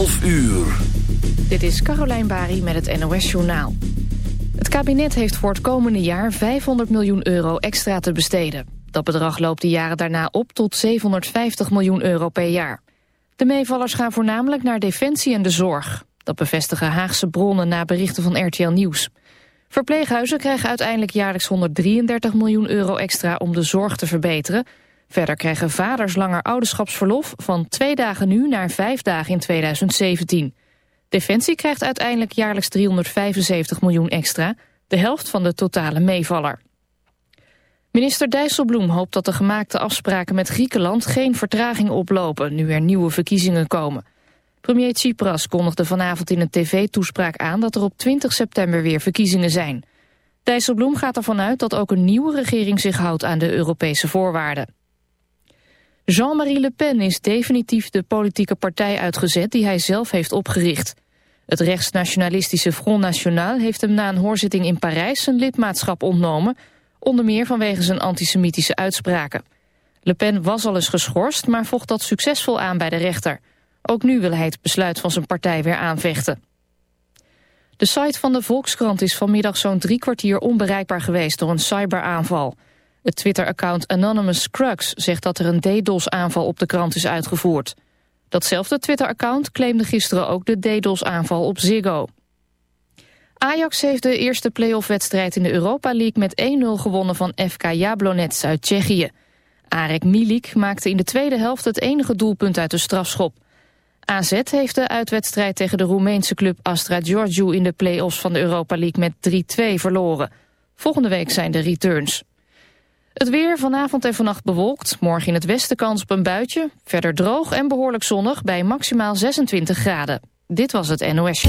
12 uur. Dit is Carolijn Bari met het NOS Journaal. Het kabinet heeft voor het komende jaar 500 miljoen euro extra te besteden. Dat bedrag loopt de jaren daarna op tot 750 miljoen euro per jaar. De meevallers gaan voornamelijk naar defensie en de zorg. Dat bevestigen Haagse bronnen na berichten van RTL Nieuws. Verpleeghuizen krijgen uiteindelijk jaarlijks 133 miljoen euro extra om de zorg te verbeteren. Verder krijgen vaders langer ouderschapsverlof van twee dagen nu naar vijf dagen in 2017. Defensie krijgt uiteindelijk jaarlijks 375 miljoen extra, de helft van de totale meevaller. Minister Dijsselbloem hoopt dat de gemaakte afspraken met Griekenland geen vertraging oplopen nu er nieuwe verkiezingen komen. Premier Tsipras kondigde vanavond in een tv-toespraak aan dat er op 20 september weer verkiezingen zijn. Dijsselbloem gaat ervan uit dat ook een nieuwe regering zich houdt aan de Europese voorwaarden. Jean-Marie Le Pen is definitief de politieke partij uitgezet die hij zelf heeft opgericht. Het rechtsnationalistische Front National heeft hem na een hoorzitting in Parijs zijn lidmaatschap ontnomen, onder meer vanwege zijn antisemitische uitspraken. Le Pen was al eens geschorst, maar vocht dat succesvol aan bij de rechter. Ook nu wil hij het besluit van zijn partij weer aanvechten. De site van de Volkskrant is vanmiddag zo'n drie kwartier onbereikbaar geweest door een cyberaanval. Het Twitter-account Anonymous Crux zegt dat er een DDoS-aanval op de krant is uitgevoerd. Datzelfde Twitter-account claimde gisteren ook de DDoS-aanval op Ziggo. Ajax heeft de eerste playoff-wedstrijd in de Europa League met 1-0 gewonnen van FK Jablonec uit Tsjechië. Arek Milik maakte in de tweede helft het enige doelpunt uit de strafschop. AZ heeft de uitwedstrijd tegen de Roemeense club Astra Giorgio in de play-offs van de Europa League met 3-2 verloren. Volgende week zijn de returns. Het weer vanavond en vannacht bewolkt. Morgen in het westen kans op een buitje. Verder droog en behoorlijk zonnig bij maximaal 26 graden. Dit was het NOS.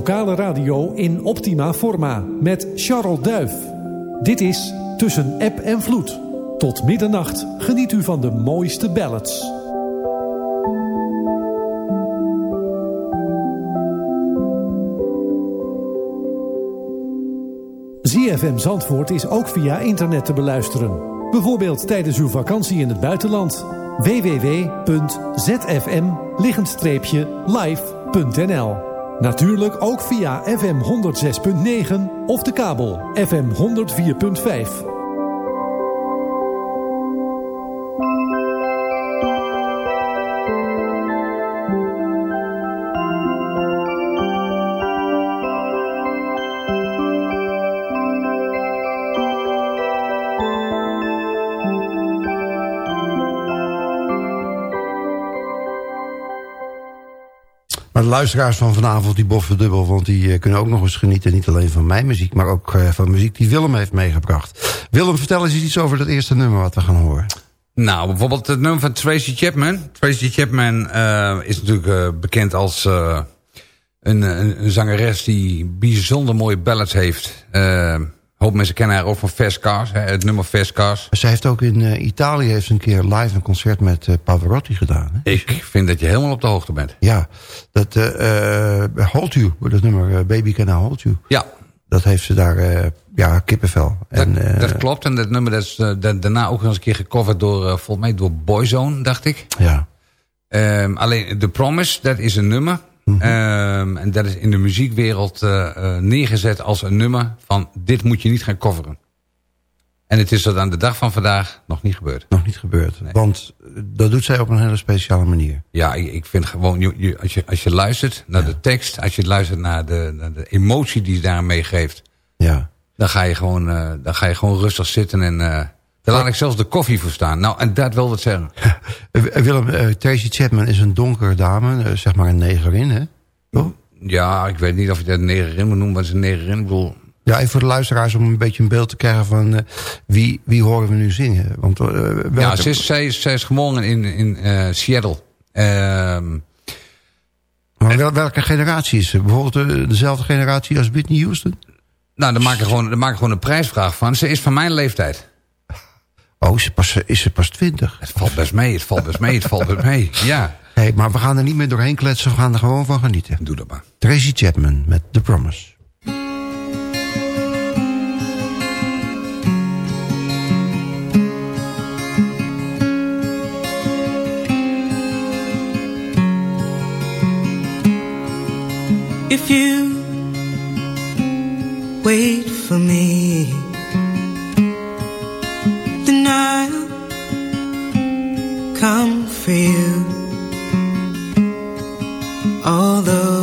Lokale radio in optima forma met Charles Duif. Dit is Tussen App en Vloed. Tot middernacht geniet u van de mooiste ballads. ZFM Zandvoort is ook via internet te beluisteren. Bijvoorbeeld tijdens uw vakantie in het buitenland. www.zfm-live.nl Natuurlijk ook via FM 106.9 of de kabel FM 104.5. luisteraars van vanavond, die boffen dubbel... want die eh, kunnen ook nog eens genieten... niet alleen van mijn muziek, maar ook eh, van muziek die Willem heeft meegebracht. Willem, vertel eens iets over dat eerste nummer wat we gaan horen. Nou, bijvoorbeeld het nummer van Tracy Chapman. Tracy Chapman eh, is natuurlijk bekend als een, een zangeres die bijzonder mooie ballads heeft. Hoop mensen kennen haar ook van Fast Cars, hè, het nummer Fast Cars. Zij heeft ook in eh, Italië heeft een keer live een concert met eh, Pavarotti gedaan. Hè? Ik vind dat je helemaal op de hoogte bent. Ja, dat eh, Hold You, dat nummer Baby Can I Hold You. Ja, Dat heeft ze daar, ja, kippenvel. dat, En, dat klopt. En dat nummer dat is da- daarna ook nog eens een keer gecoverd door, volgens mij, door Boyzone, dacht ik. Ja, Ehm, alleen The Promise, dat is een nummer. Mhm. Ehm, en dat is in de muziekwereld eh, eh, neergezet als een nummer van dit moet je niet gaan coveren. En het is tot aan de dag van vandaag nog niet gebeurd. nog niet gebeurd. Nee. Want eh, dat doet zij op een hele speciale manier. Ja, ik, vind gewoon, als, je, als je luistert naar de tekst, als je luistert naar de, naar de emotie die ze daarmee geeft, Ja. dan ga je gewoon, dan ga je gewoon rustig zitten en daar laat ik zelfs de koffie voor staan. Nou, en dat wil wat zeggen. Eh, Willem, eh, Tracy Chapman is een donkere dame, eh, zeg maar een negerin, hè? Oh. Ja, ik weet niet of je dat een negerin moet noemen, maar ze een negerin. Ik. Ja, even voor de luisteraars om een beetje een beeld te krijgen van wie, wie horen we nu zingen. Want. Ja, ze is, zij, is, zij is in, in Seattle. Ehm, maar welke generatie is ze? Bijvoorbeeld dezelfde generatie als Whitney Houston? Nou, daar maak, ik gewoon, daar maak ik gewoon een prijsvraag van. Ze is van mijn leeftijd. Oh, is ze pas, is ze pas twintig? Het valt best mee, het valt best mee, het valt best mee. Ja. Hey, maar we gaan er niet meer doorheen kletsen, we gaan er gewoon van genieten. Doe dat maar. Tracy Chapman met The Promise. If you wait for me come for you. Although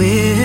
with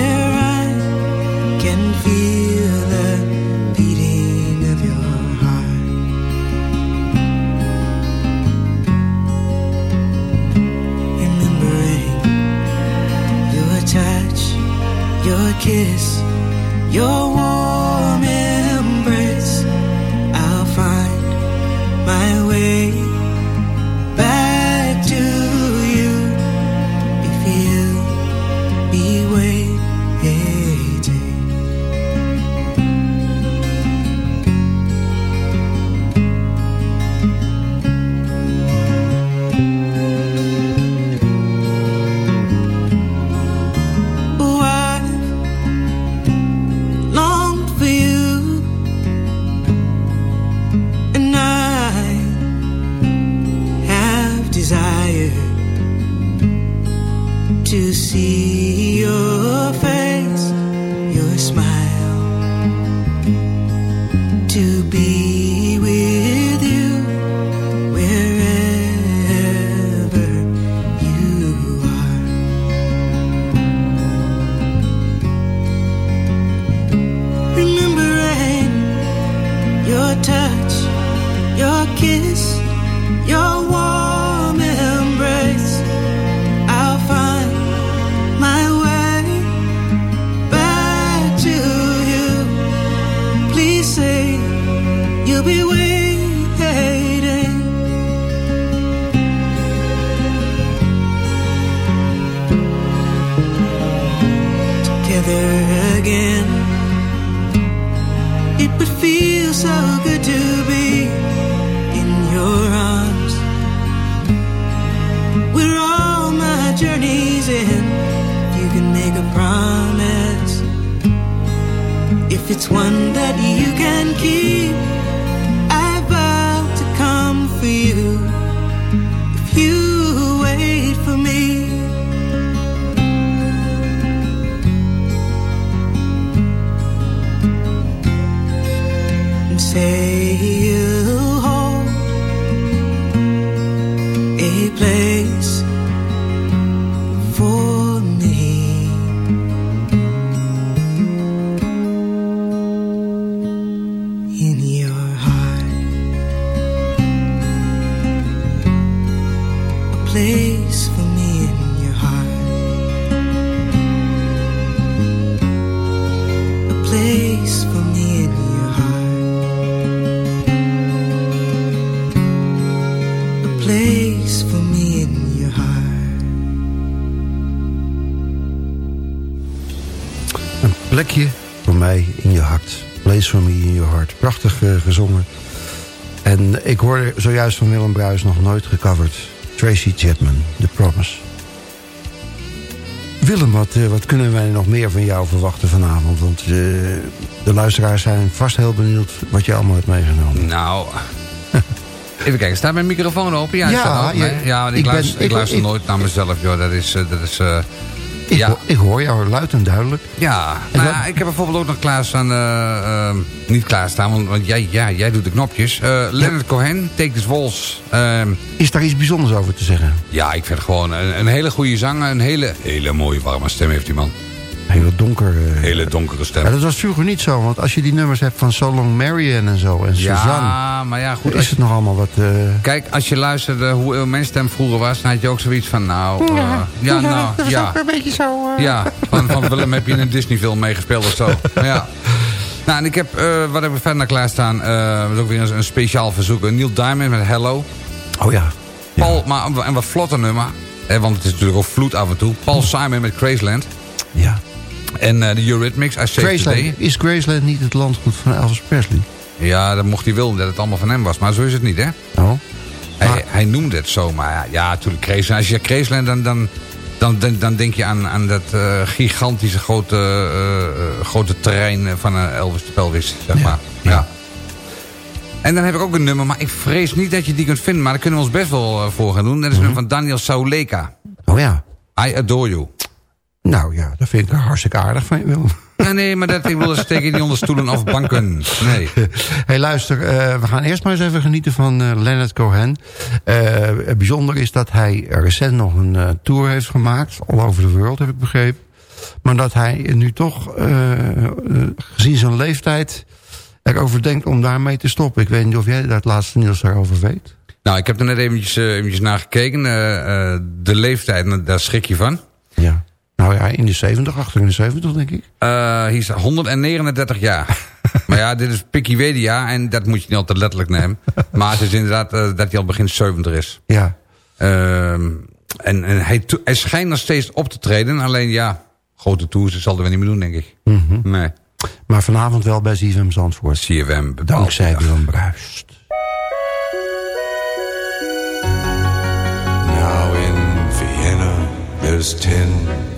would feel so good to be in your arms. We're all my journeys in. You can make a promise if it's one that you can keep. Prachtig eh, gezongen. En ik hoorde zojuist van Willem Bruis nog nooit gecoverd. Tracy Chapman, The Promise. Willem, wat, eh, wat kunnen wij nog meer van jou verwachten vanavond? Want eh, de luisteraars zijn vast heel benieuwd wat je allemaal hebt meegenomen. Nou, even kijken, staat mijn microfoon open? Ja, Ja, staat je- ja ik, ik ben- luister, ik ik- luister ik- nooit naar mezelf, joh. Dat is... dat is Ik, Ja. hoor, ik hoor jou luid en duidelijk. ja, nou, ik heb bijvoorbeeld ook nog klaarstaan... eh eh, niet klaarstaan, want, want jij, ja, jij doet de knopjes. Eh Leonard Cohen, Take This ehm, Is daar iets bijzonders over te zeggen? ja, ik vind gewoon een, een hele goede zanger. Een hele, hele mooie warme stem heeft die man. Heel donker. eh. Hele donkere stem. Ja, dat was vroeger niet zo, want als je die nummers hebt van So Long Marianne en zo... en Suzanne, Ja, maar ja, goed. is Als, het nog allemaal wat... eh, kijk, als je luisterde hoe mijn stem vroeger was... dan had je ook zoiets van, nou... eh, ja, nou, ja. een beetje zo... eh. Ja, van, van Willem heb je in een Disney-film meegespeeld of zo. Ja. Nou, en ik heb, eh, wat hebben we verder naar klaarstaan? Eh dat is ook weer een, een speciaal verzoek. Neil Diamond met Hello. Oh ja. Paul, maar een, wat vlotter nummer. Hè, want het is natuurlijk ook vloed af en toe. Paul Simon met Graceland. ja. En eh, de Eurythmics, I Saved Graceland, is Graceland niet het landgoed van Elvis Presley? Ja, dat mocht hij willen dat het allemaal van hem was. Maar zo is het niet, hè? Oh. Hij, Maar- hij noemde het zo, maar ja, natuurlijk Graceland. Als je zegt Graceland, dan, dan, dan, dan, dan denk je aan, aan dat eh, gigantische grote, eh, grote terrein van Elvis de Pelvis, zeg maar. Ja. En dan heb ik ook een nummer, maar ik vrees niet dat je die kunt vinden. Maar daar kunnen we ons best wel voor gaan doen. Dat is een nummer van Daniel Sauleka. Oh ja. I Adore You. Nou ja, dat vind ik hartstikke aardig van je, Willem. Ja, nee, maar dat, ik wil steek je niet onder stoelen of banken. Nee. hey, luister, eh, we gaan eerst maar eens even genieten van eh, Leonard Cohen. Het bijzonder is dat hij recent nog een tour heeft gemaakt. All over the world, heb ik begrepen. Maar dat hij nu toch, gezien zijn leeftijd... erover denkt om daarmee te stoppen. Ik weet niet of jij het laatste nieuws daarover weet. Nou, ik heb er net eventjes, eventjes naar gekeken. De leeftijd, nou, daar schrik je van. Ja. Nou ja, in de 70, achter in de 70 denk ik. Eh hij is 139 jaar. maar ja, dit is Wikipedia en dat moet je niet altijd letterlijk nemen. Maar het is inderdaad eh, dat hij al begin 70 is. Ja. Ehm, en en hij, schijnt nog steeds op te treden. Alleen ja, grote tours zal hij wel niet meer doen, denk ik. Mhm. Nee, Maar vanavond wel bij ZFM Zandvoort. CFM bepaald. Dankzij Willem Bruist. Now in Vienna, there's ten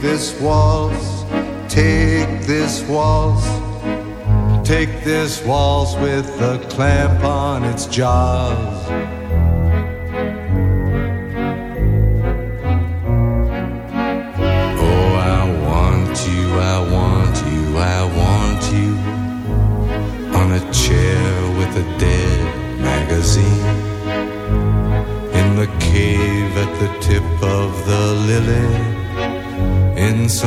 This waltz, take this waltz, take this waltz with a clamp on its jaws.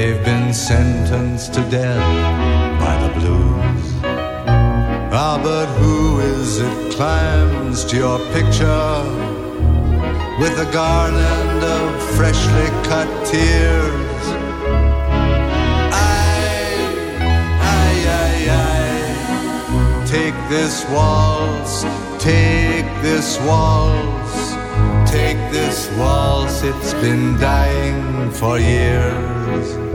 They've been sentenced to death by the blues. Ah, but who is it climbs to your picture with a garland of freshly cut tears? Take this waltz, take this waltz, take this waltz, it's been dying for years.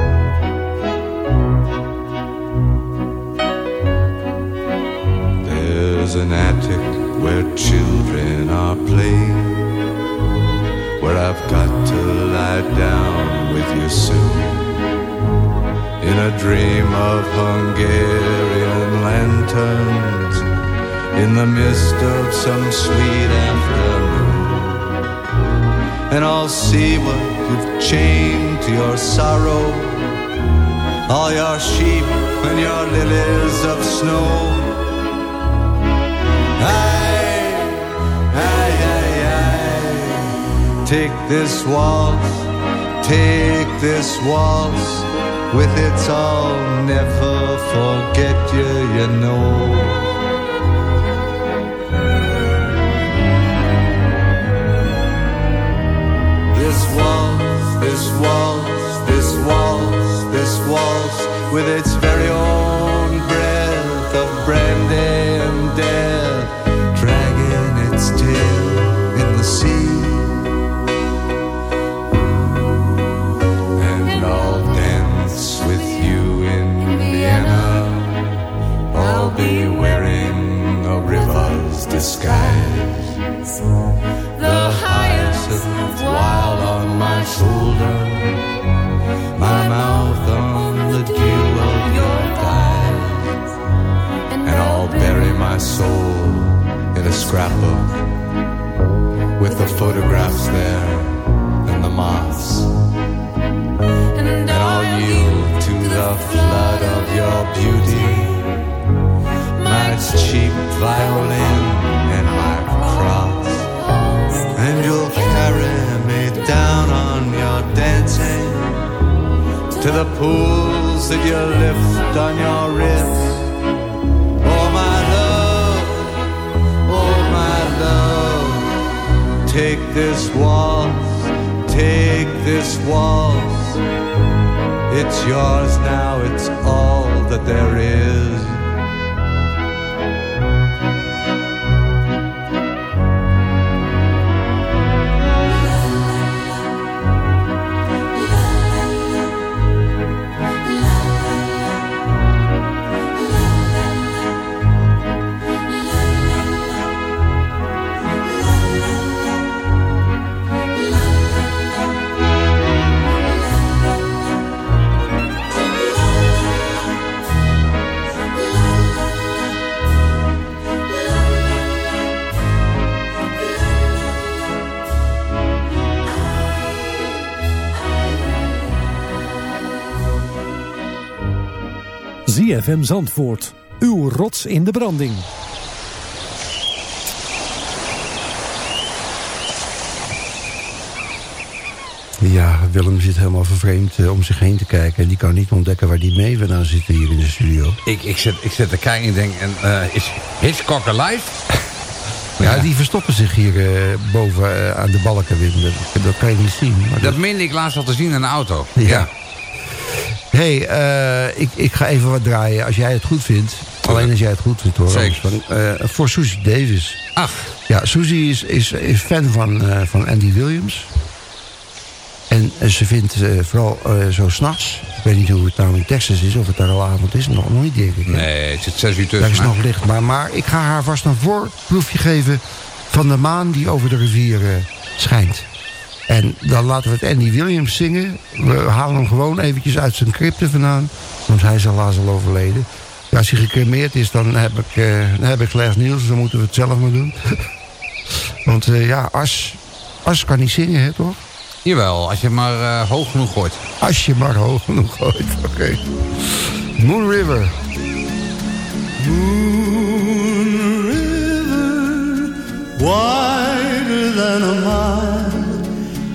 There's an attic where children are playing, where I've got to lie down with you soon in a dream of Hungarian lanterns in the mist of some sweet afternoon. And I'll see what you've chained to your sorrow, all your sheep and your lilies of snow. Take this waltz, take this waltz with its I'll never forget you, you know. This waltz, this waltz, this waltz, this waltz, with its ZFM Zandvoort. Uw rots in de branding. Ja, Willem zit helemaal vervreemd eh, om zich heen te kijken. En die kan niet ontdekken waar die mee vandaan zitten hier in de studio. Ik, ik, zet, ik zet te kijken en denk, en, eh, is Hitchcock alive? Ja, die verstoppen zich hier eh, boven aan de balken. Dat, dat kan je niet zien. Maar Dat dat- meende ik laatst al te zien in een auto. Ja. Hey, eh, ik, ik ga even wat draaien als jij het goed vindt. Alleen als jij het goed vindt hoor. Zeker. Eh, voor Susie Davis. Ach, Ja, Susie is, is, is fan van, eh, van Andy Williams. En ze vindt vooral zo s'nachts... Ik weet niet hoe het nou in Texas is, of het daar al avond is. Nog, nog niet, denk ik. hè? nee, het zit zes uur Daar tussen. is maar- nog licht. Maar, maar ik ga haar vast een voorproefje geven... van de maan die over de rivier schijnt. En dan laten we het Andy Williams zingen. We halen hem gewoon eventjes uit zijn crypte vandaan. Want hij is helaas al overleden. Als hij gecremeerd is, dan heb ik, eh dan heb ik slechts nieuws. Dus dan moeten we het zelf maar doen. want eh, ja, As, As kan niet zingen, hè, toch? Jawel, als je maar uh, hoog genoeg gooit. Als je maar hoog genoeg gooit, oké. Okay. Moon River. Moon River, wider than a mile.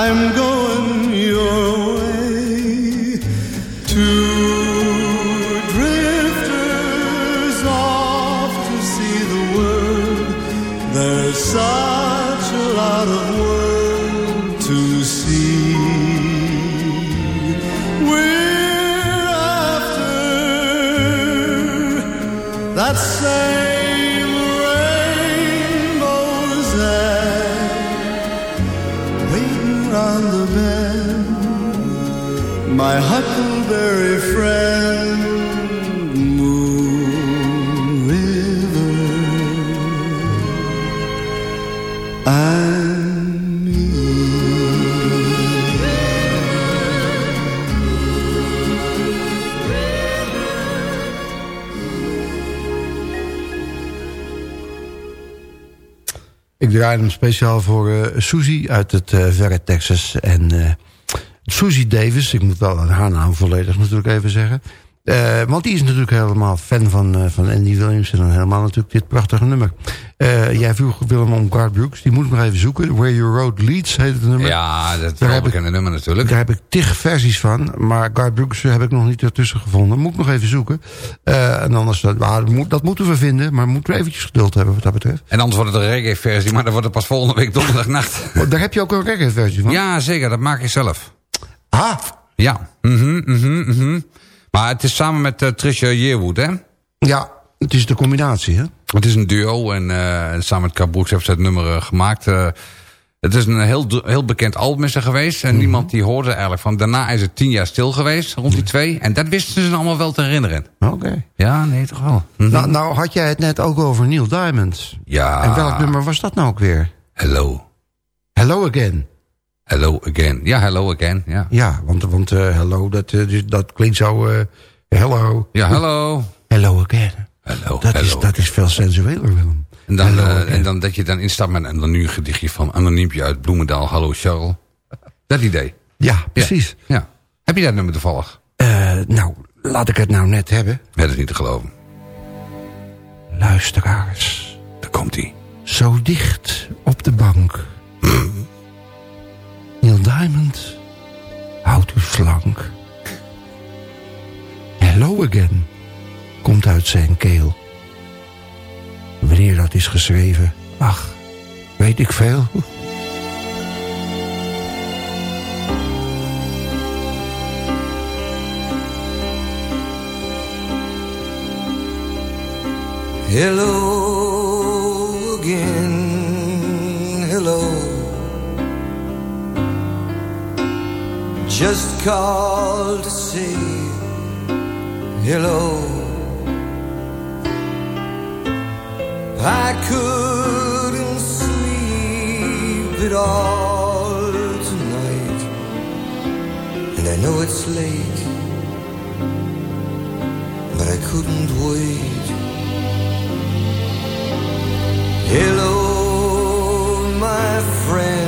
I'm going round the bend. My huckleberry friend, Ik draai hem speciaal voor uh, Susie uit het uh, verre Texas. En uh, Susie Davis, ik moet wel haar naam volledig natuurlijk even zeggen. Uh, want die is natuurlijk helemaal fan van, uh, van Andy Williams. En dan helemaal natuurlijk dit prachtige nummer. Uh, jij vroeg Willem om Garth Brooks. Die moet ik nog even zoeken. Where Your Road Leads heet het nummer. Ja, dat is een bekende nummer natuurlijk. Daar heb ik tig versies van. Maar Garth Brooks heb ik nog niet ertussen gevonden. Moet ik nog even zoeken. en anders, dat, moet, dat moeten we vinden. Maar moeten we eventjes geduld hebben wat dat betreft. En anders wordt het een reggae versie. Maar dan wordt het pas volgende week donderdagnacht. Oh, daar heb je ook een reggae versie van? Ja, zeker. Dat maak ik zelf. Ah. Ja. Mhm, mhm, mhm. Maar het is samen met uh, Trisha Yearwood, hè? Ja, het is de combinatie, hè? Het is een duo en uh, samen met Garth Brooks heeft ze het nummer uh, gemaakt. het is een heel, heel bekend album is er geweest. En mm -hmm. niemand die hoorde eigenlijk van. Daarna is het tien jaar stil geweest, rond die twee. En dat wisten ze allemaal wel te herinneren. Oké. Okay. Ja, nee, toch wel. Mm -hmm. nou, nou had jij het net ook over Neil Diamond. Ja. En welk nummer was dat nou ook weer? Hello. Hello Again. Hello again. Ja, hello again. Ja, ja want, want uh, hello, dat, uh, dat klinkt zo... Uh, hello. Ja, hello. Hello again. Hello, dat, hello is, dat is veel sensueler, Willem. En dan, uh, en dan dat je dan instapt met en dan nu een gedichtje van Anoniempje uit Bloemendaal. Hallo Charles. Dat idee. Ja, precies. Ja. ja. Heb je dat nummer toevallig? nou, laat ik het nou net hebben. Ja, dat is niet te geloven. Luisteraars. Daar komt hij. Zo dicht op de bank. Diamond, houdt u slank. Hello again, komt uit zijn keel. Wanneer dat is geschreven, ach, weet ik veel. Hello Just called to say hello. I couldn't sleep at all tonight, and I know it's late, but I couldn't wait. Hello, my friend,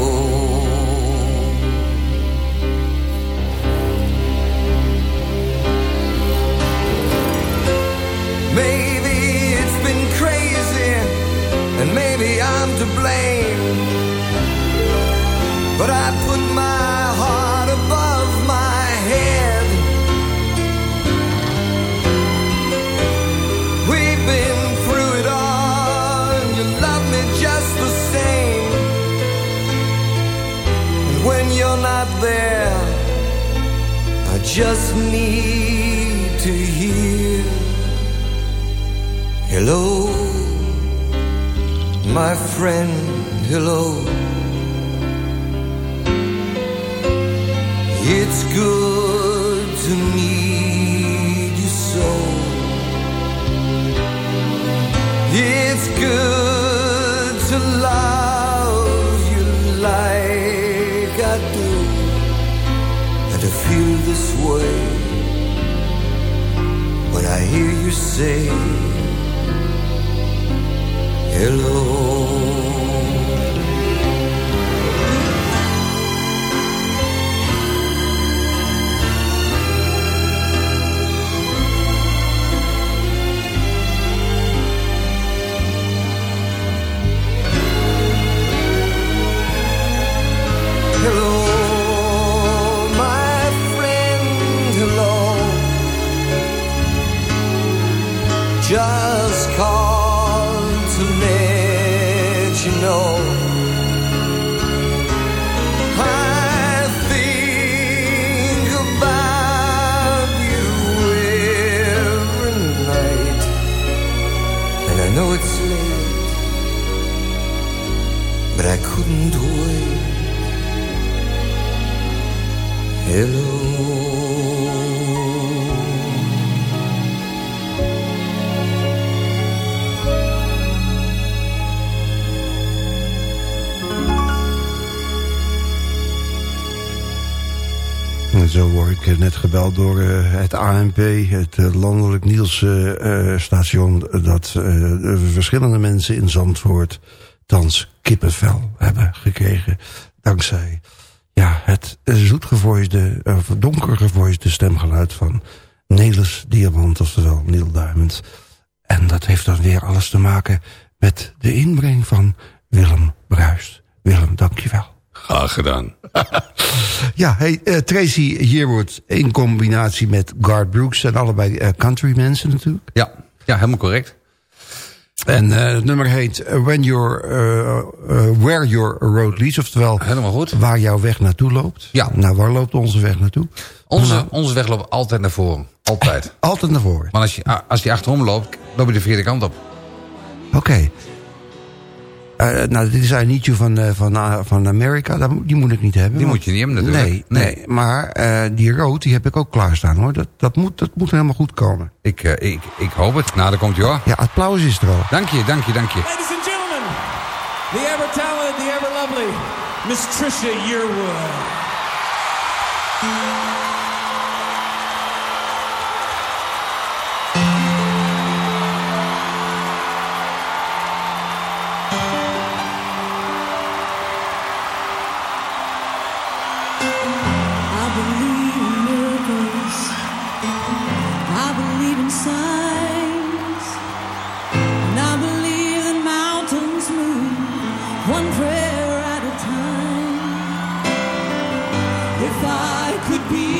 Just need to hear. Hello, my friend, hello. It's good to meet you so. It's good say hello. Zo word ik net gebeld door eh, het ANP, het eh, landelijk nieuwsstation... dat eh, de verschillende mensen in Zandvoort thans kippenvel hebben gekregen. Dankzij ja, het zoetgevoisde, of donkergevoisde stemgeluid van Nelis Diamant, oftewel Neil Diamond. En dat heeft dan weer alles te maken met de inbreng van Willem Bruist. Willem, dankjewel. Graag gedaan. Ja, hey, eh, Tracy Yearwood in combinatie met Garth Brooks... zijn allebei eh, country mensen natuurlijk. Ja, ja helemaal correct. En eh, het nummer heet When Your, Where Your Road Leads. Oftewel, Helemaal goed. waar jouw weg naartoe loopt. Ja. Nou, waar loopt onze weg naartoe? Onze, Nou, onze weg loopt altijd naar voren. Altijd. altijd naar voren. Maar als je, als je achterom loopt, loop je de verkeerde kant op. Oké. Eh, nou, dit is I Need You van, eh, van, eh, van Amerika. Die moet ik niet hebben. Die want- moet je niet hebben natuurlijk. Nee, nee. Nee. maar eh, die rood die heb ik ook klaarstaan hoor. Dat, dat, moet, dat moet helemaal goed komen. Ik, ik, ik hoop het. Nou, daar komt je hoor. Ja, applaus is er al. Dank je, dank je, dank je. Ladies and gentlemen, the ever talented, the ever lovely Miss Trisha Yearwood. If I could be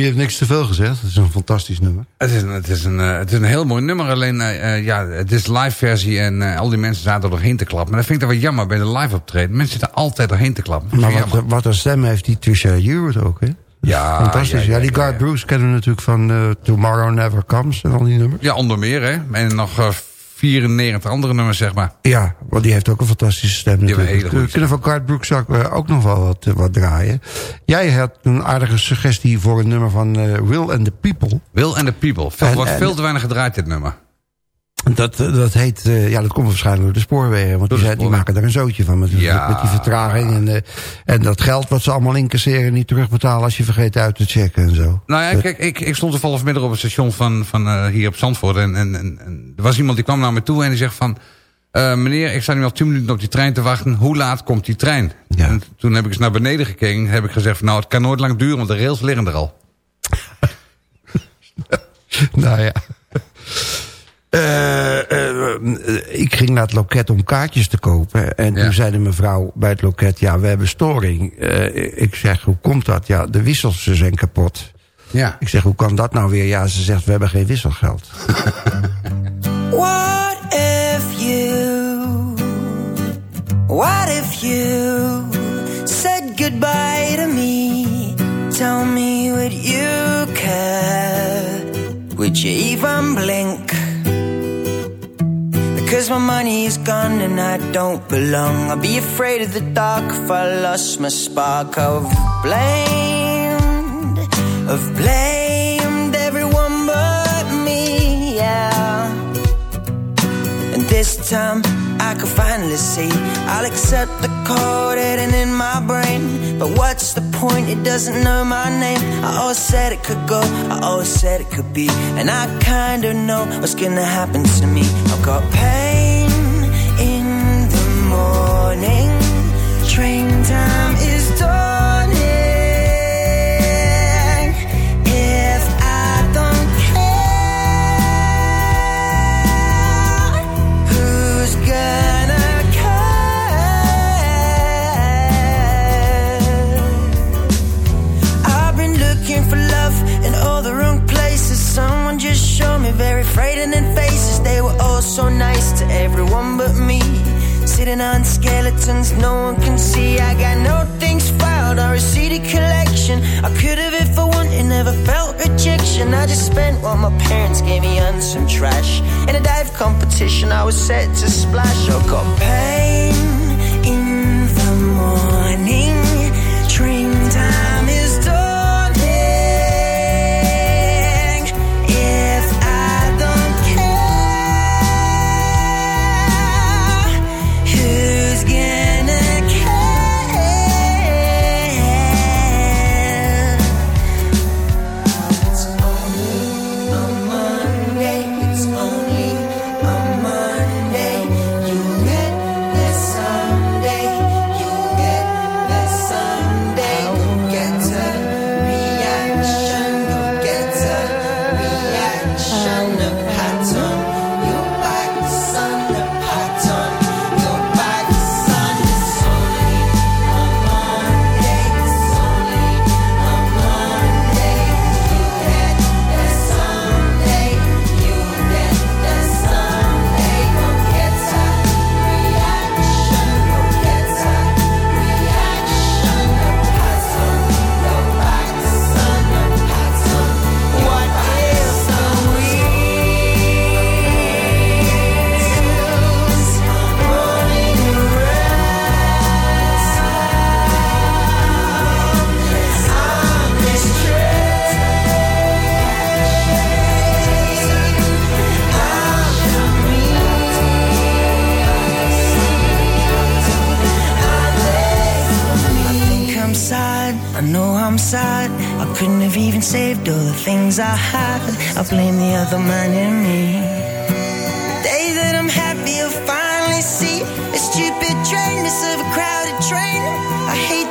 Je hebt niks te veel gezegd. Het is een fantastisch nummer. Het is een, het is een, uh, het is een heel mooi nummer. Alleen, uh, ja, het is live versie en uh, al die mensen zaten er doorheen te klappen. Maar dat vind ik dan wel jammer bij de live optreden. Mensen zitten altijd doorheen te klappen. Maar wat, wat, een stem heeft die Trisha Yearwood ook, hè? Ja, Fantastisch. Ja, ja, die Garth Bruce kennen we natuurlijk van Tomorrow Never Comes en al die nummers. Ja, onder meer, hè. En nog 94 andere nummers, zeg maar. Ja, want die heeft ook een fantastische stem natuurlijk. We kunnen van Cart Brooks ook, nog wel wat, uh, wat draaien. Jij had een aardige suggestie voor een nummer van uh, Will and the People. Will and the People. Veel, wordt veel te weinig gedraaid, dit nummer. Dat, dat heet, uh, ja, dat komt waarschijnlijk door de spoorwegen. Want die, zijn, die, maken er een zootje van met, ja. met die vertraging. En, uh, en dat geld wat ze allemaal incasseren niet terugbetalen als je vergeet uit te checken en zo. Nou ja, kijk, ik, ik stond toevallig midden op het station van, van uh, hier op Zandvoort. En, en, en, er was iemand die kwam naar me toe en die zegt van... meneer, ik sta nu al tien minuten op die trein te wachten. Hoe laat komt die trein? Ja. En toen heb ik eens naar beneden gekeken. Heb ik gezegd, van, nou, het kan nooit lang duren, want de rails liggen er al. nou ja. Uh, uh, ik ging naar het loket om kaartjes te kopen. En ja. toen zei de mevrouw bij het loket... ja, we hebben storing. Uh, ik zeg, hoe komt dat? Ja, de wissels zijn kapot. Ja. Ik zeg, hoe kan dat nou weer? Ja, ze zegt, we hebben geen wisselgeld. What if you... What if you... Said goodbye to me Tell me, would you care? Would you even blink? Cause my money is gone and I don't belong. I'll be afraid of the dark if I lost my spark. I've blamed, I've blamed this time I can finally see I'll accept the code hidden in my brain. But what's the point? It doesn't know my name. I always said it could go, I always said it could be. And I kinda know what's gonna happen to me. I've got pain in the morning. Train time is dawning. Very frightening faces. They were all so nice to everyone but me. Sitting on skeletons no one can see. I got no things filed or a CD collection. I could have if I wanted, never felt rejection. I just spent what my parents gave me on some trash. In a dive competition, I was set to splash. I got pain the things I had. I blame the other man in me. Days that I'm happy, I finally see a stupid train to serve a crowded train. I hate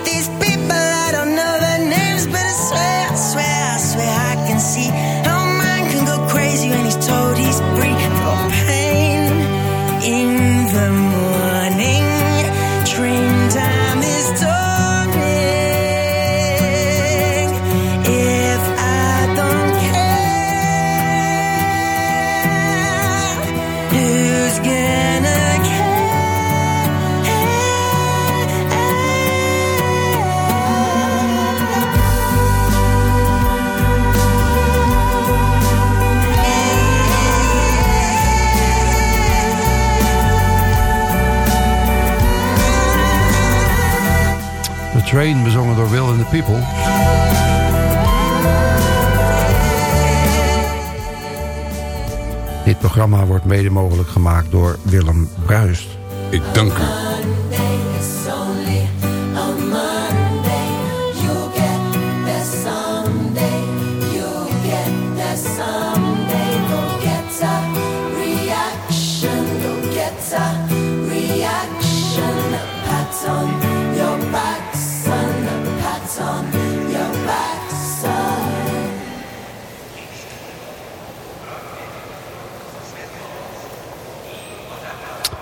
programma wordt mede mogelijk gemaakt door Willem Bruist. Ik dank u.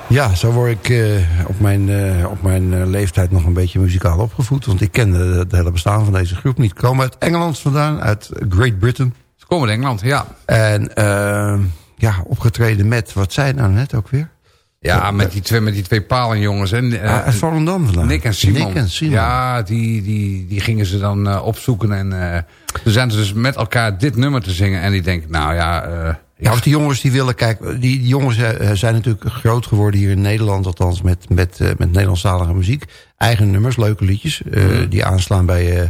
Ja, zo word ik eh, op mijn, eh, op mijn eh, leeftijd nog een beetje muzikaal opgevoed. Want ik kende het hele bestaan van deze groep niet. Komen uit Engeland vandaan, uit Great Britain. Ze komen uit Engeland, ja. En ja, opgetreden met, wat zei nou net ook weer? Ja, met die twee, met die twee palenjongens. En, eh, Ah, uit Volendam vandaan. Nick en Simon. Nick en Simon. Ja, die, die, die gingen ze dan opzoeken. En toen zijn ze dus met elkaar dit nummer te zingen. En die denken, nou ja... eh, Ja, want die jongens die willen, kijk, die, jongens eh, zijn natuurlijk groot geworden hier in Nederland, althans met, met, eh, met Nederlandstalige muziek. Eigen nummers, leuke liedjes, eh, Mhm. die aanslaan bij eh,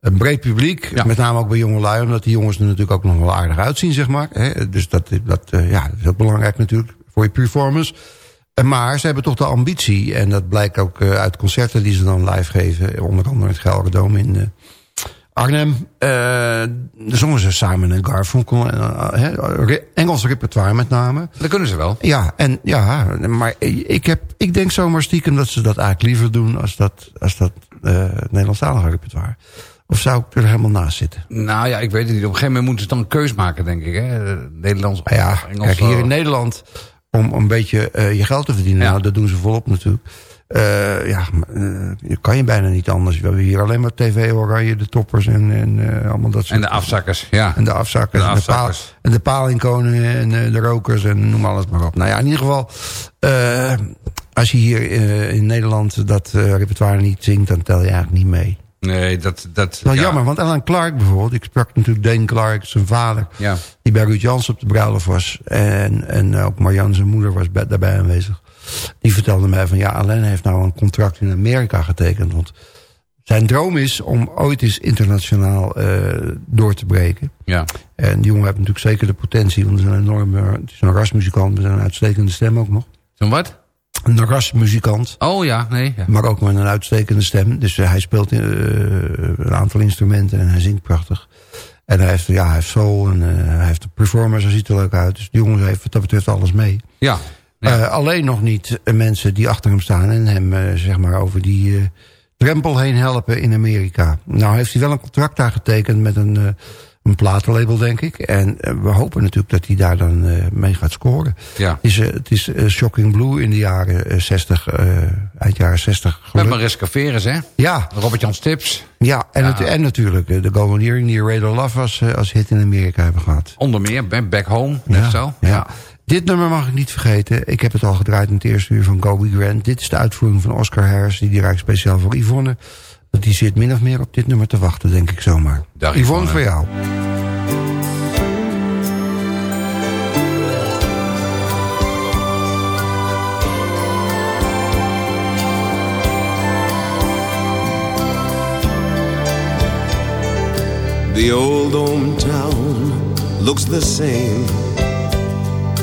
een breed publiek. Ja. Met name ook bij jongelui, omdat die jongens er natuurlijk ook nog wel aardig uitzien, zeg maar. Hè? Dus dat, dat, eh, ja, dat is ook belangrijk natuurlijk voor je performance. Eh, Maar ze hebben toch de ambitie, en dat blijkt ook eh, uit concerten die ze dan live geven, onder andere in het Gelredome in eh, Arnhem. eh zongen ze samen een Garfunkel, re- Engels repertoire met name. dat kunnen ze wel. Ja, en ja, maar ik, heb, ik denk zomaar stiekem dat ze dat eigenlijk liever doen als dat, als dat eh Nederlandstalige repertoire. Of zou ik er helemaal naast zitten? Nou ja, ik weet het niet. Op een gegeven moment moeten ze dan een keus maken, denk ik. Hè? Nederlands of ja, Engels. kijk, hier in Nederland, om een beetje je geld te verdienen, Ja. nou, dat doen ze volop natuurlijk. Eh, ja, uh, kan je bijna niet anders. We hebben hier alleen maar tv, oranje, de toppers en, en uh, allemaal dat soort En de afzakkers, ja. En de afzakkers. De en, afzakkers. De paal, en de en uh, de rokers en noem alles maar op. Nou ja, in ieder geval, uh, als je hier uh, in Nederland dat uh, repertoire niet zingt, dan tel je eigenlijk niet mee. Nee, dat... dat Wel ja. jammer, want Alan Clark bijvoorbeeld, ik sprak natuurlijk Dane Clark, zijn vader, Ja. die bij Ruud Jans op de bruiloft was. En, en ook Marianne, zijn moeder, was bij, daarbij aanwezig. Die vertelde mij van, ja, Alain heeft nou een contract in Amerika getekend. Want zijn droom is om ooit eens internationaal uh, door te breken. Ja. En die jongen heeft natuurlijk zeker de potentie, want het is een enorme, het is een rasmuzikant met een uitstekende stem ook nog. Zo'n wat? Een rasmuzikant. Oh ja, nee. Ja. Maar ook met een uitstekende stem. Dus uh, hij speelt uh, een aantal instrumenten en hij zingt prachtig. En hij heeft, ja, hij heeft soul en hij heeft de performance, hij ziet er leuk uit. Dus die jongen heeft wat dat betreft alles mee. Ja. Ja. Uh, alleen nog niet mensen die achter hem staan en hem uh, zeg maar over die uh, drempel heen helpen in Amerika. Nou heeft hij wel een contract daar getekend met een, een platenlabel, denk ik. En we hopen natuurlijk dat hij daar dan uh, mee gaat scoren. Ja. Het is, uh, het is uh, Shocking Blue in de jaren uh, 60, uh, eind jaren 60. Met Mariska Veres, hè? Ja. Robert-Jan Stips. Ja, en, ja. Het, en natuurlijk de Golden Earring die Radar Love als, uh, als hit in Amerika hebben gehad. Onder meer, Back Home, ja, zo. Ja. ja. Dit nummer mag ik niet vergeten. Ik heb het al gedraaid in het eerste uur van Kobe Grant. Dit is de uitvoering van Oscar Harris. Die die eigenlijk speciaal voor Yvonne. Die zit min of meer op dit nummer te wachten, denk ik zomaar. Dag, Yvonne, voor jou. The old hometown looks the same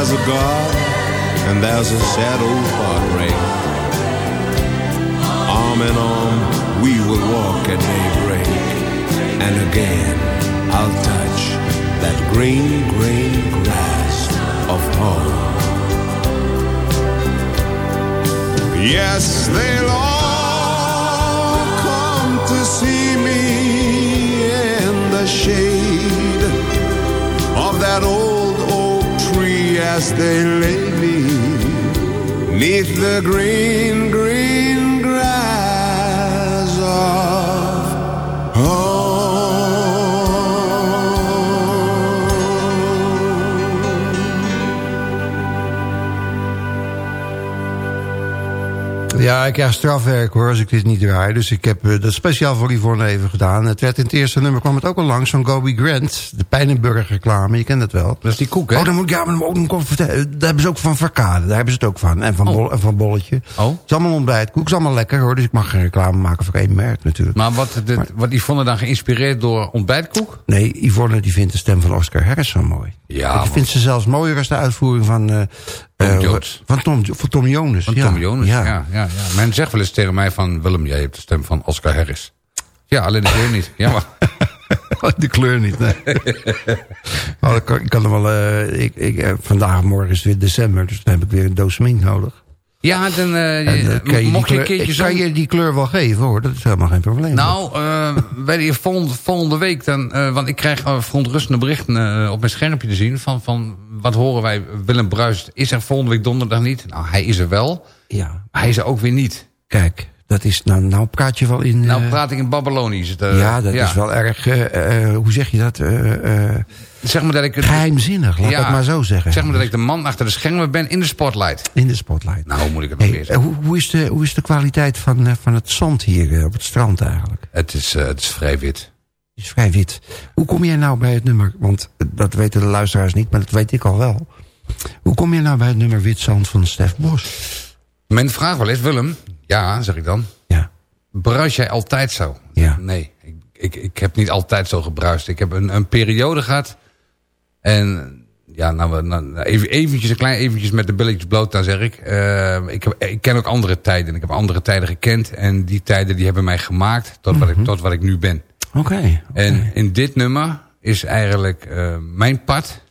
There's a God and there's a shadow old heartbreak. Arm in arm, we will walk at daybreak. And again, I'll touch that green, green grass of home. Yes, they'll all come to see me in the shade of that old as they lay me neath the green, green Ja, ik krijg strafwerk hoor als ik dit niet draai. Dus ik heb eh, dat speciaal voor Yvonne even gedaan. Het werd in het eerste nummer kwam het ook al langs van Gobi Grant. De Pijnenburger reclame, je kent dat wel. Dat is die koek, hè? Oh, dan moet ik, ja, maar dan moet ik ook vertellen. Daar hebben ze ook van Verkade, daar hebben ze het ook van. En van, Oh. bol, en van Bolletje. Oh. Het is allemaal ontbijtkoek, het is allemaal lekker hoor. Dus ik mag geen reclame maken voor één merk natuurlijk. Maar wat, dit, wat vonden dan geïnspireerd door ontbijtkoek? Nee, Yvonne die vindt de stem van Oscar Harris zo mooi. Ja, die man. vindt ze zelfs mooier als de uitvoering van... eh, Tom eh, Jones. Van Tom, van Tom Jones. Van ja. Tom Jones, ja. Ja, ja, Men zegt wel eens tegen mij van... Willem, jij hebt de stem van Oscar Harris. Ja, alleen de kleur niet. Ja, maar... De kleur niet, nee. Maar ik, kan, kan er wel... eh, ik, ik, eh, vandaag en morgen is het weer december, dus dan heb ik weer een doos smink nodig. Ja, dan, eh, dan kan je die mocht je een kleur- keertje ik kan zo... je die kleur wel geven hoor, dat is helemaal geen probleem. Nou, eh weet je, volgende, volgende week dan... eh, want ik krijg uh, verontrustende berichten eh, op mijn schermpje te zien... Van, van wat horen wij, Willem Bruis is er volgende week donderdag niet. Nou, hij is er wel, Ja, maar hij is er ook weer niet. kijk, dat is... Nou, nou praat je wel in... Nou eh, praat ik in Babylonisch. Eh, ja, dat is wel erg... eh, hoe zeg je dat? Eh, Zeg maar dat ik... het- geheimzinnig, laat ik Ja, het maar zo zeggen. Zeg maar dat ik de man achter de schermen ben in de spotlight. In de spotlight. Nou, hoe moet ik het nog Hey, weer zeggen? hoe, hoe, is de, hoe is de kwaliteit van, van het zand hier op het strand eigenlijk? Het is, het is vrij wit. Het is vrij wit. Hoe kom jij nou bij het nummer... Want dat weten de luisteraars niet, maar dat weet ik al wel. Hoe kom je nou bij het nummer Wit Zand van Stef Bos? Men vraagt wel eens, Willem... Ja, zeg ik dan. Ja. Bruis jij altijd zo? Ja. Nee, ik, ik, ik heb niet altijd zo gebruist. Ik heb een, een periode gehad. En ja, nou, we- nou even, eventjes, een klein eventjes met de billetjes bloot, dan zeg ik. Eh, ik, heb, ik ken ook andere tijden. Ik heb andere tijden gekend. En die tijden die hebben mij gemaakt tot, wat, ik, tot wat ik nu ben. Oké. oké. En in dit nummer is eigenlijk eh, mijn pad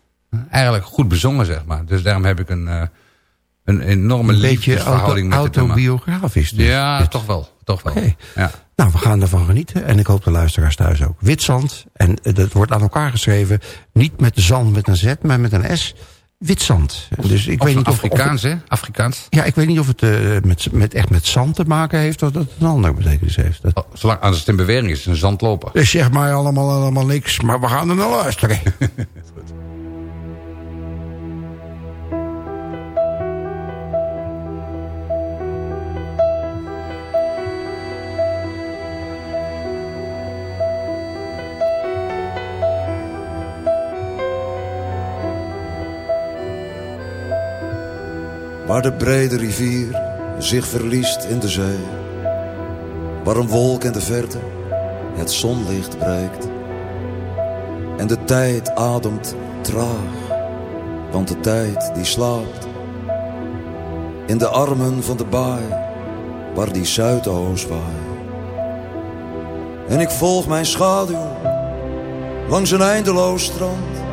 eigenlijk goed bezongen, zeg maar. Dus daarom heb ik een, eh, een enorme Een beetje auto, met autobiografisch. dus. Ja, Dit. toch wel. Toch wel. Ja. Nou, we gaan ervan genieten. En ik hoop de luisteraars thuis ook. Wit zand. En eh, dat wordt aan elkaar geschreven. Niet met zand met een Z, maar met een S. Witzand. Dus ik weet niet of, Afrikaans, hè? Afrikaans. Ja, ik weet niet of het uh, met, met, echt met zand te maken heeft... of dat het een andere betekenis heeft. Dat... Oh, zolang als het in bewering is, een zandloper. Dus zeg maar allemaal, allemaal niks, maar we gaan er naar luisteren. Waar de brede rivier zich verliest in de zee. Waar een wolk in de verte het zonlicht breekt. En de tijd ademt traag, want de tijd die slaapt. In de armen van de baai, waar die zuidoost waait. En ik volg mijn schaduw langs een eindeloos strand.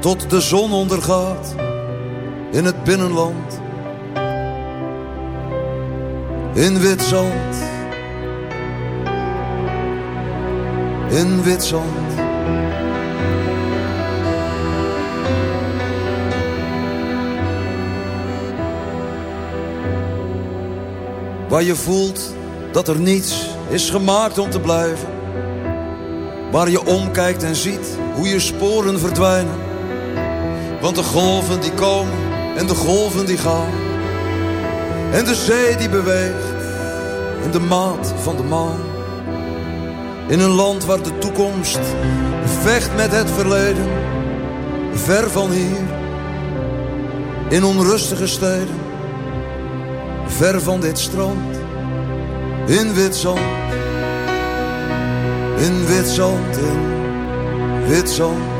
Tot de zon ondergaat in het binnenland. In wit zand. In wit zand. Waar je voelt dat er niets is gemaakt om te blijven. Waar je omkijkt en ziet hoe je sporen verdwijnen. Want de golven die komen en de golven die gaan. En de zee die beweegt in de maat van de maan. In een land waar de toekomst vecht met het verleden. Ver van hier. In onrustige steden. Ver van dit strand. In wit zand. In wit zand, in wit zand.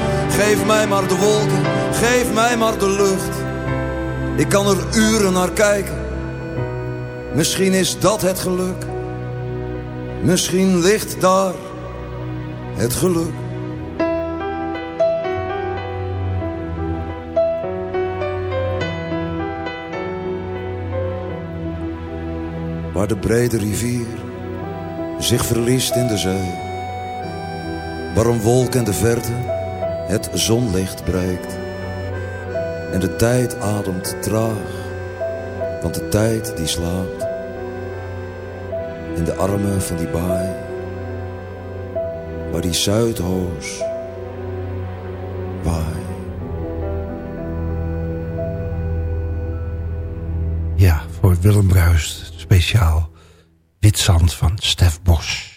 Geef mij maar de wolken, geef mij maar de lucht. Ik kan er uren naar kijken. Misschien is dat het geluk. Misschien ligt daar het geluk. Waar de brede rivier zich verliest in de zee. Waar een wolk in de verte het zonlicht breekt. En de tijd ademt traag, want de tijd die slaapt. In de armen van die baai, waar die Zuidhoos waai. Ja, voor Willem Bruist speciaal Wit Zand van Stef Bos.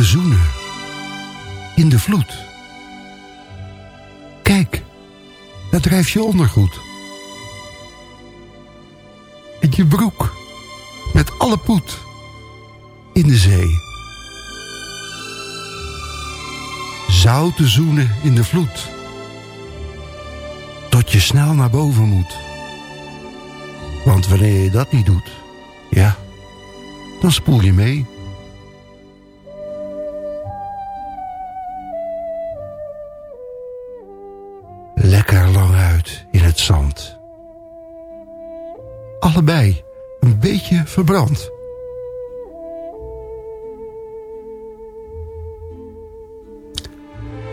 Zoute zoenen in de vloed. Kijk, daar drijft je ondergoed. En je broek met alle poet in de zee. Zoute zoenen in de vloed. Tot je snel naar boven moet. Want wanneer je dat niet doet, ja, dan spoel je mee. Allebei een beetje verbrand.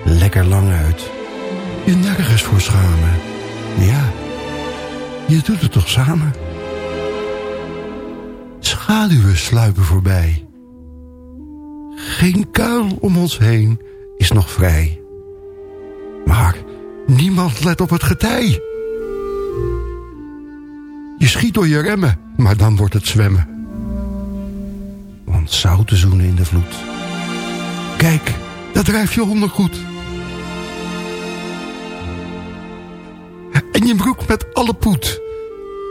Lekker lang uit. Je nergens voor schamen. Ja, je doet het toch samen? Schaduwen sluipen voorbij. Geen kuil om ons heen is nog vrij. Maar niemand let op het getij. Je schiet door je remmen, maar dan wordt het zwemmen. Want zoute zoenen in de vloed. Kijk, dat drijft je honden goed. En je broek met alle poet.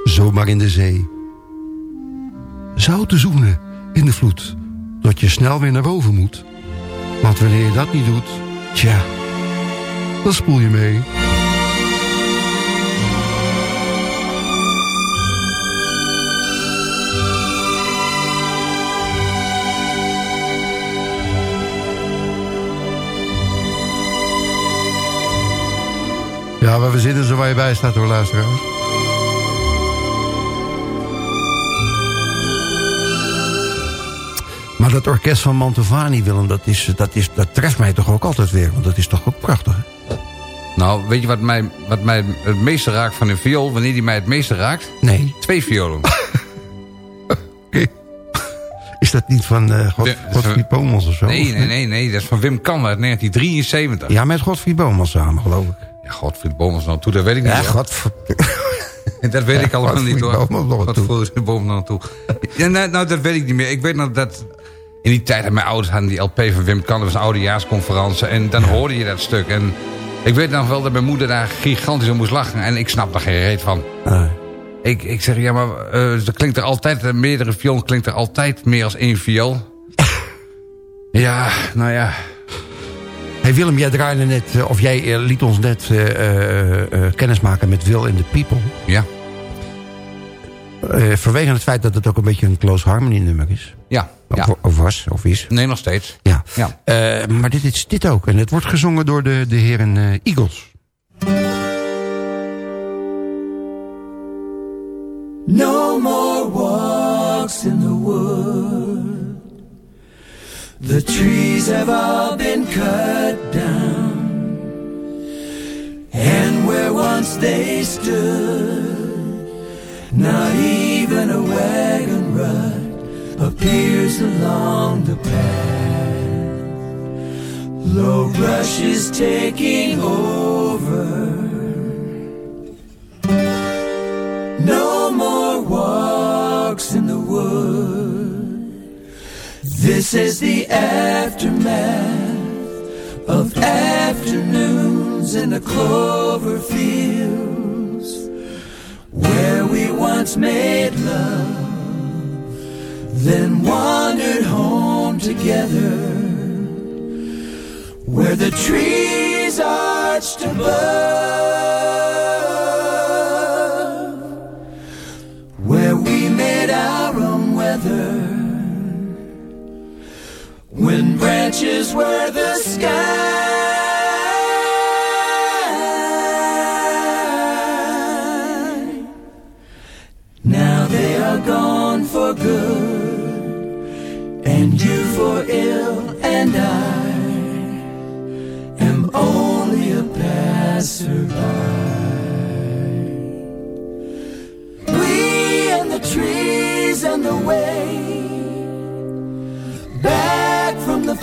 Zomaar in de zee. Zoute zoenen in de vloed. Dat je snel weer naar boven moet. Want wanneer je dat niet doet, tja, dan spoel je mee. Ja, maar we zitten zo waar je bij staat hoor, luisteraars. Maar dat orkest van Mantovani, Willem, dat, is, dat, is, dat treft mij toch ook altijd weer. Want dat is toch ook prachtig, hè? Nou, weet je wat mij, wat mij het meeste raakt van een viool? Wanneer die mij het meeste raakt? Nee. Twee violen. Is dat niet van uh, God, Godfried Bomels of zo? Nee, nee, nee, nee. Dat is van Wim Kan uit 1973. Ja, met Godfried Bomels samen, geloof ik. Ja, Godfried Bomels nou toe, dat weet ik niet. Ja, Godfried... dat weet ik allemaal niet hoor. Godfried Bomels nou toe. Ja, nou, nou, dat weet ik niet meer. Ik weet nog dat... In die tijd had mijn ouders hadden die LP van Wim Kan. Dat was een oudejaarsconferentie. En dan hoorde je dat stuk. En ik weet nog wel dat mijn moeder daar gigantisch om moest lachen. En ik snap er geen reet van. Nee. Ik, ik zeg, ja, maar uh, er klinkt er altijd, uh, meerdere viool klinkt er altijd meer als één viool. ja, nou ja. Hey Willem, jij draaide net, uh, of jij liet ons net kennismaken met Will in the People. Ja. vanwege het feit dat het ook een beetje een close harmony nummer is. Ja. Of, ja. of was, of is. Nee, nog steeds. Ja. ja. maar dit is dit ook. En het wordt gezongen door de, de heren Eagles. No more walks in the wood. The trees have all been cut down. And where once they stood, not even a wagon rut appears along the path. Low brush is taking over. No more walks in the wood. This is the aftermath of afternoons in the clover fields where we once made love, then wandered home together where the trees arched above when branches were the sky. Now they are gone for good, and you for ill, and I am only a passerby. We and the trees and the way back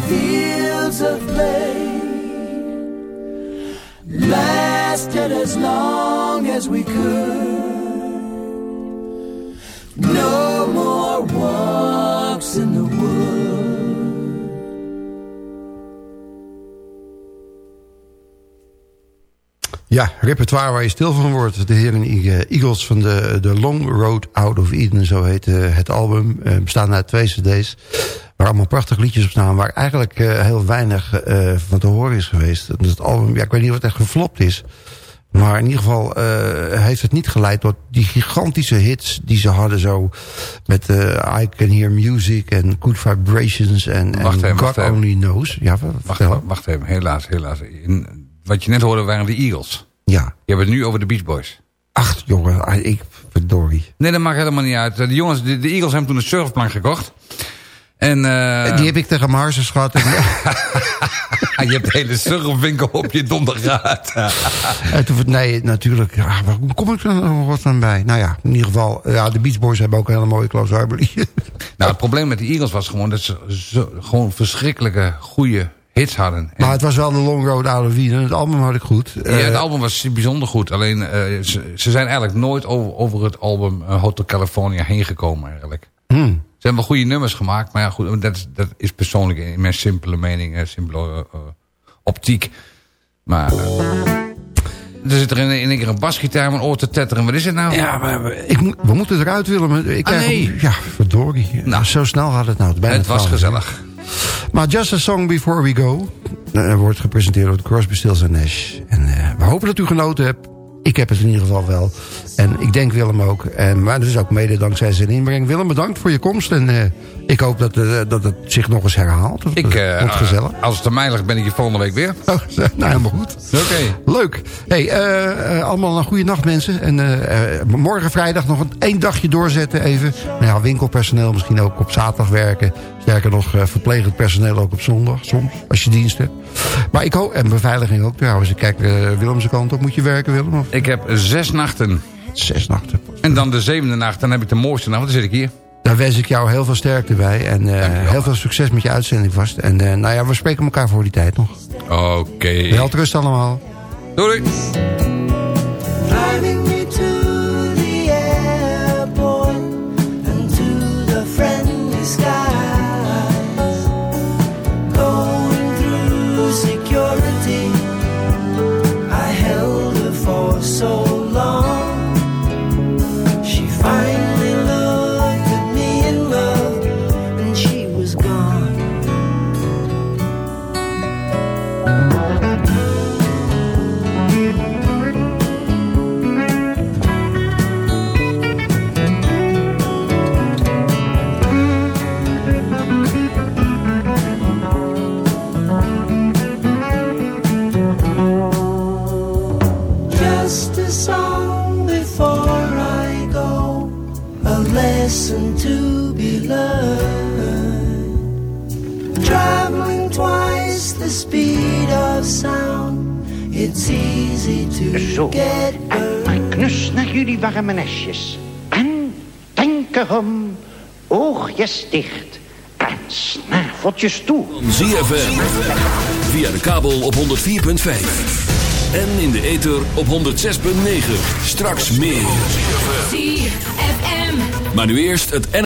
fields of play lasted as long as we could no more walks in the wood Ja, repertoire waar je stil van wordt. De heren Eagles van de, de Long Road Out of Eden, zo heet uh, het album. Uh, bestaan uit twee cd's, waar allemaal prachtige liedjes op staan... waar eigenlijk uh, heel weinig van te horen is geweest. Dus het album, ja, ik weet niet of het echt geflopt is... Maar in ieder geval heeft het niet geleid tot die gigantische hits die ze hadden zo. Met I Can Hear Music en Good Vibrations en, en even, God Only even. Knows. Ja, wacht, wacht even, helaas, helaas. In, wat je net hoorde waren de Eagles. Ja. Je hebt het nu over de Beach Boys. Ach, jongen, ik verdorie. Nee, dat maakt helemaal niet uit. De jongens, de, de Eagles hebben toen een surfplank gekocht. En, uh... Die heb ik tegen Marsen schat. je hebt de hele surfwinkel op je dondergaat. nee, natuurlijk. Ja, waar kom ik er wat dan bij? Nou ja, in ieder geval. Ja, de Beach Boys hebben ook een hele mooie Close Harbor Nou, het probleem met de Eagles was gewoon dat ze zo, gewoon verschrikkelijke goede hits hadden. Maar het was wel de Long Road Out of Eden. Het album had ik goed. Ja, het album was bijzonder goed. Alleen, uh, ze, ze, zijn eigenlijk nooit over, over het album Hotel California heen gekomen eigenlijk. Hmm. Ze hebben wel goede nummers gemaakt. Maar ja, goed, dat is, dat is persoonlijk in mijn simpele mening, uh, simpele optiek. Maar... Er zit er in, in één keer een basgitaar een oor te tetteren. Wat is het nou? Ja, maar ik, we moeten eruit willen. Ik ah, nee. ja, verdorie. Nou, zo snel had het nou. Het, het was gezellig. Maar Just a Song Before We Go... Uh, wordt gepresenteerd door de Crosby, Stills Nash. En uh, we hopen dat u genoten hebt. Ik heb het in ieder geval wel. En ik denk Willem ook. En, maar dat is ook mede dankzij zijn inbreng. Willem, bedankt voor je komst. En uh, ik hoop dat, uh, dat het zich nog eens herhaalt. Ik, uh, wordt gezellig. Als het mij ligt ben ik je volgende week weer. Oh, nou, helemaal goed. Oké. Okay. Leuk. Hey, allemaal een goede nacht mensen. En morgen vrijdag nog een, één dagje doorzetten even. Nou ja, winkelpersoneel misschien ook op zaterdag werken. Sterker nog, verplegend personeel ook op zondag. Soms, als je dienst hebt. Maar ik hoop, en beveiliging ook trouwens. Ik kijk Willemse kant op. Moet je werken, Willem? Of? Ik heb zes nachten. Zes nachten. En dan de zevende nacht, dan heb ik de mooiste nacht. Dan zit ik hier. Daar wens ik jou heel veel sterkte bij. En uh, heel veel succes met je uitzending vast. En uh, nou ja, we spreken elkaar voor die tijd nog. Oké. Okay. Wel rust allemaal. Doei. Zo, en een knus naar jullie warme nestjes. En denk erom, oogjes dicht en snaveltjes toe. ZFM, via de kabel op 104.5. En in de ether op 106.9. Straks meer. ZFM. Maar nu eerst het